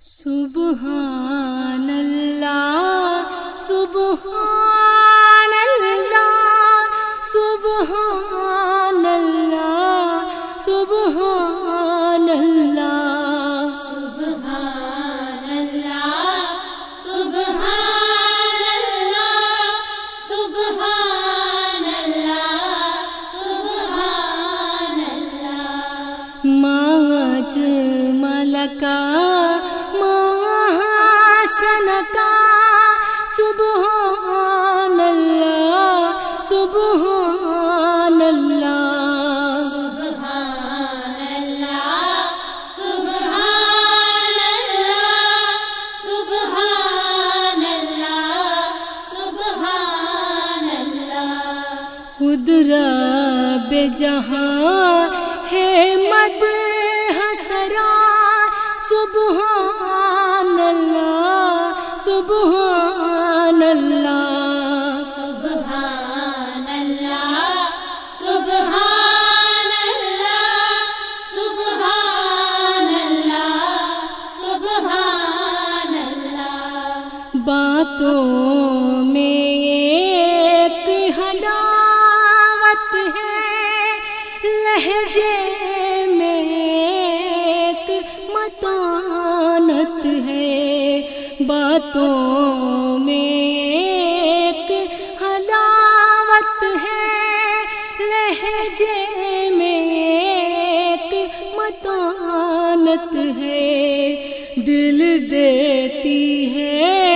سبحان اللہ سبحان رب جہاں ہے مد حسرا صبح متانت ہے۔ باتوں میں ایک حلاوت ہے۔ لہجے میں ایک متانت ہے۔ دل دیتی ہے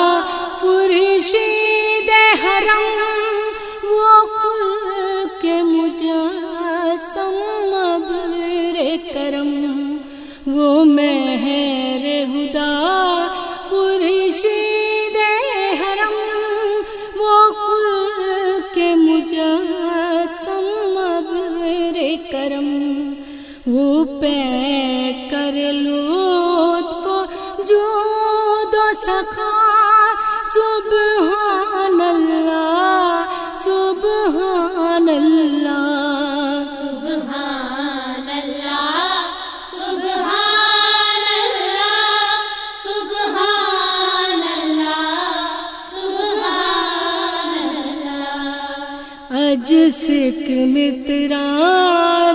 عشق مترا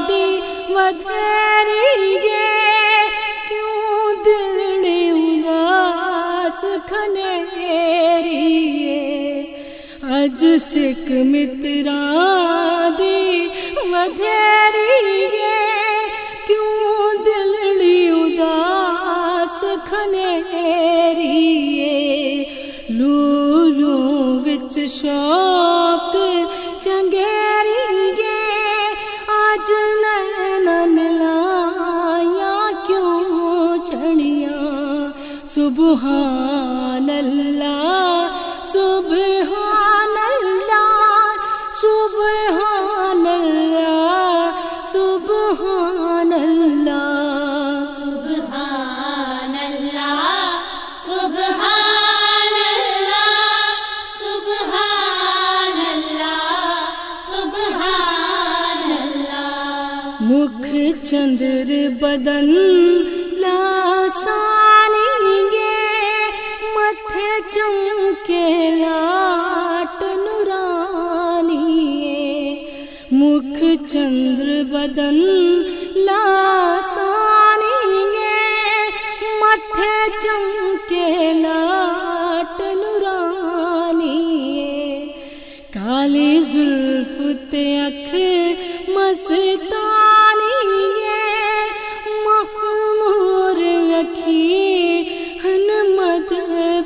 دی وغیرے یہ کیوں دل نے اناس کھنیری اج سکھ مترا دی وغیرے یہ کیوں سبحان اللہ سبحان اللہ سبحان اللہ سبحان اللہ سبحان اللہ سبحان اللہ سبحان اللہ سبحان اللہ مکھ چندر بدن چندر بدن لاسانی گے متھے چمکے لاٹ نورانی کالی زلف تے اکھ مستانی ہے مخمور اکھی ہن مد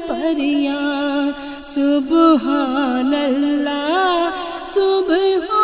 پریاں۔ سبحان اللہ، سبحان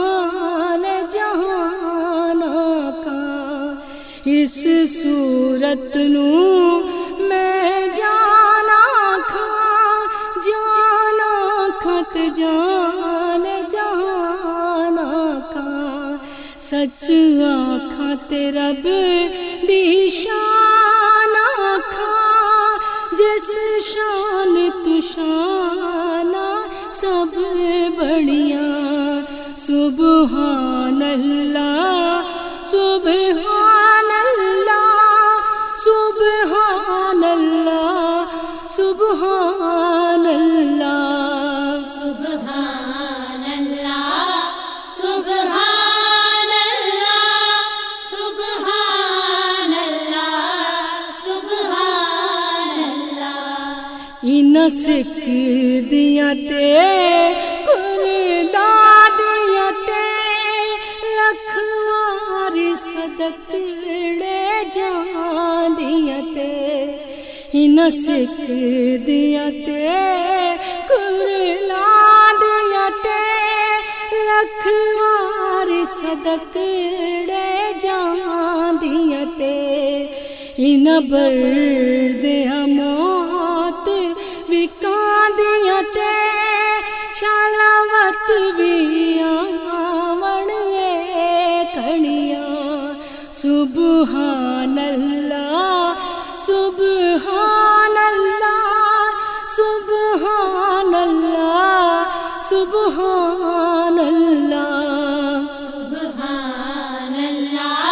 جہان جہانا کا۔ اس صورت نو میں جانا کھا جانا کھت جان جہانا کا۔ سچ آخت رب دشانہ کھا جس شان تشانہ سب بڑی سبحان اللہ سبحان اللہ سبحان اللہ سبحان اللہ سبحان اللہ سبحان اللہ سبحان اللہ سبحان اللہ دیا تے کرلا سکڑے جان دیا تے ہی نہ سک دیا تے کرلا دیا تے لکھ وار صدقڑے جان دیا تے ہی نہ برد موت وکان دیا تے شالوت بھی سبحان اللہ سبحان اللہ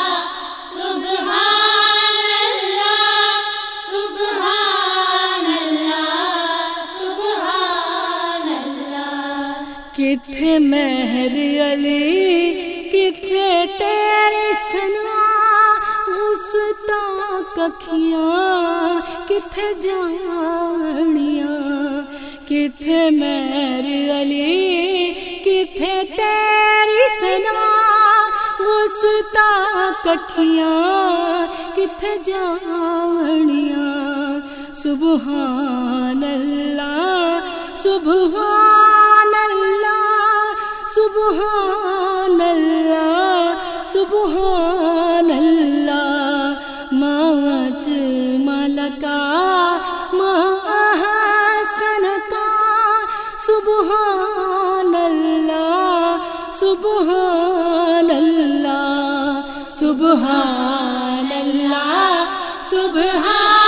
سبحان اللہ سبحان اللہ سبحان اللہ کتھے مہر علی کتھے تیری سنا غستا ککھیاں کتھے جانیاں۔ کتھے مہر علی، کتھے تیری سنا غستا ککھیاں کتھے جانیاں سبحان اللہ سبحان اللہ سبحان اللہ، سبحان سبحان اللہ سبحان